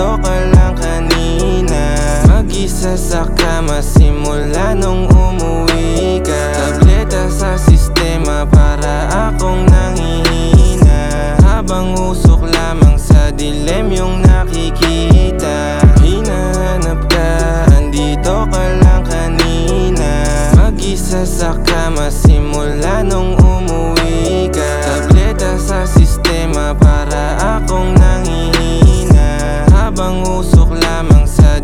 andito ka lang kanina. Mag-isa sa kama simula nung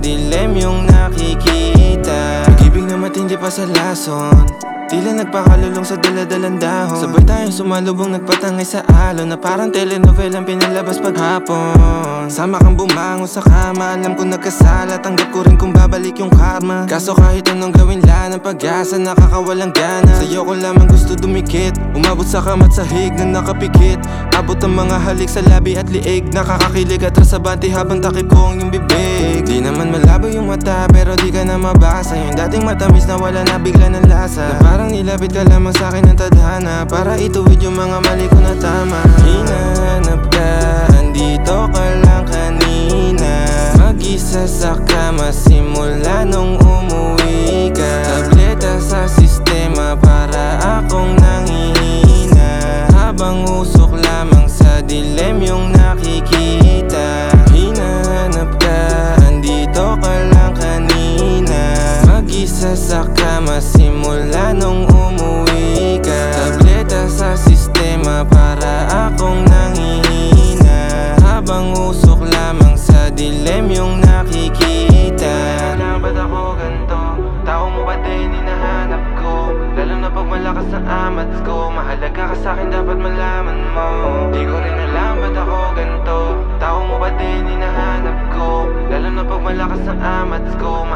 dilem yung nakikita. Pag-ibig na matindi pa sa lason. Tila nagpakalulong sa daladalang dahon. Sabay tayong sumalubong nagpatangay sa alon Na parang telenovelang pinalabas paghapon. Sama kang bumangon sa kama Alam ko nagkasala. Tanggap ko rin kung babalik yung karma. Kaso kahit anong gawin lang ng pag-asa Nakakawalang gana. Sa'yo ko lamang gusto dumikit. Umabot sa kamat sa hig na nakapikit. Abot ang mga halik sa labi at liig. Nakakakilig at rasabante habang takip ko ang iyong bibig Di naman malabo yung mata pero di ka na mabasa. Yung dating matamis na wala na bigla ng lasa. Na parang nilapit ka lamang sa akin ng tadhana Para ituwid yung mga mali ko na tama. Hinahanap ka, andito ka lang kanina. Mag-isa sa kama simula nung umuwi ka. Tableta sa sistema para akong nangihina. Habang usok lamang sa dilem yung nakikita Mag-isa sa kama simula nung umuwi ka Tableta sa sistema para akong nangihina Habang usok lamang sa dilem yung nakikita Kailangan ba't ako ganito? Tao mo ba din hinahanap ko? Lalo na pag malakas ang amats ko Mahalaga ka sa'kin dapat malaman mo Di ko rin alam ba't ako ganito? Tao mo ba din hinahanap ko? Lalo na pag malakas ang amats ko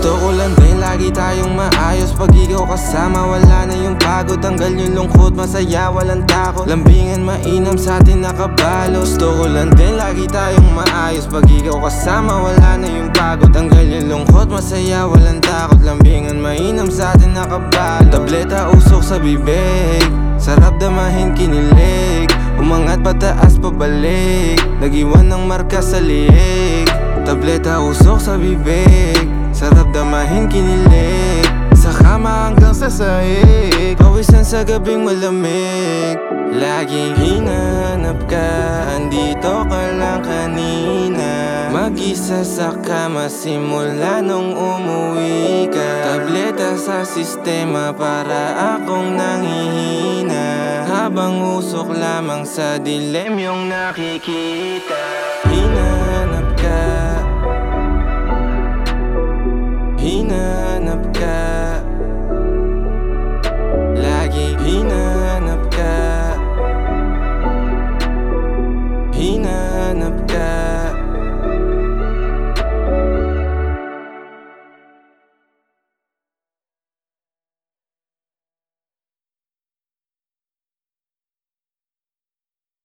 Gusto ko lang din lagi tayong maayos. Pag ikaw kasama wala na yung pagod. Tanggal yung lungkot masaya walang takot. Lambingan mainam sa atin nakabalo Gusto ko lang din lagi tayong maayos. Pag ikaw kasama wala na yung pagod. Tanggal yung lungkot masaya walang takot. Lambingan mainam sa atin nakabalo Tableta usok sa bibig. Sarap damahin kinilig. Umangat pataas pabalik. Nag-iwan ng marka sa liig. Tableta usok sa bibig Sarap damahin kinilig. Sa kama hanggang sa sahig Pawisan sa gabing malamig. Laging hinahanap ka. Andito ka lang kanina. Mag-isa sa kama simula nung umuwi ka. Tableta sa sistema para akong nangihina. Habang usok lamang sa dilem yung nakikita up down